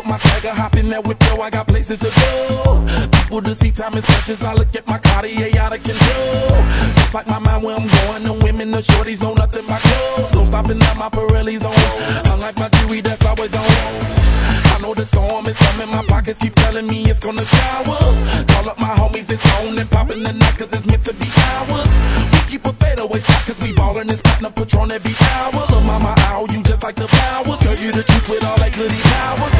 with my swagger, hop in that whip, yo, I got places to go. People to see, time is precious. I look at my Cartier out of control. Just like my mind where I'm going, the women, the shorties know nothing but clothes. No stopping at my Pirelli's on. Unlike my jewelry, that's always on. I know the storm is coming, my pockets keep telling me it's gonna shower. Call up my homies, it's on and popping the night, cause it's meant to be ours. Ballin' this platinum patron every hour. Look, mama, ow, you just like the flowers. Girl, you the truth with all that goody power,